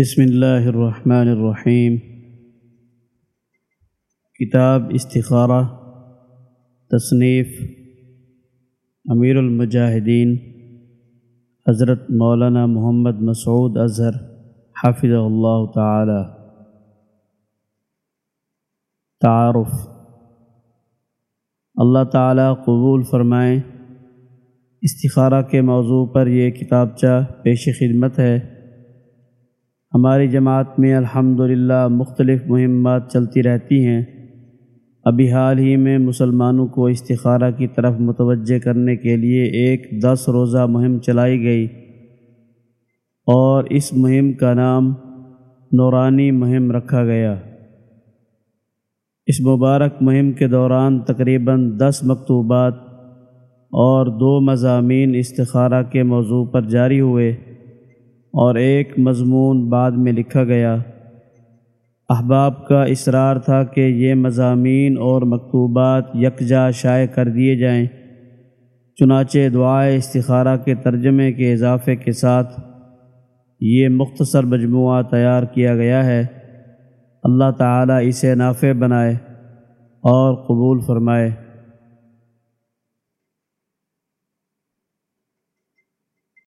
بسم اللہ الرحمن الرحیم۔ کتاب استخارہ، تصنیف، امیر المجاہدین، حضرت مولانا محمد مسعود اظہر حافظ اللہ تعالی۔ تعارف۔ اللہ تعالی قبول فرمائیں استخارہ کے موضوع پر یہ کتابچہ پیش خدمت ہے۔ ہماری جماعت میں الحمد مختلف مہمات چلتی رہتی ہیں۔ ابھی حال ہی میں مسلمانوں کو استخارہ کی طرف متوجہ کرنے کے لیے ایک دس روزہ مہم چلائی گئی اور اس مہم کا نام نورانی مہم رکھا گیا۔ اس مبارک مہم کے دوران تقریباً دس مکتوبات اور دو مضامین استخارہ کے موضوع پر جاری ہوئے۔ اور ایک مضمون بعد میں لکھا گیا۔ احباب کا اصرار تھا کہ یہ مضامین اور مکتوبات یکجا شائع کر دیے جائیں۔ چنانچہ دعائے استخارہ کے ترجمے کے اضافے کے ساتھ یہ مختصر مجموعہ تیار کیا گیا ہے۔ اللہ تعالیٰ اسے نافع بنائے اور قبول فرمائے۔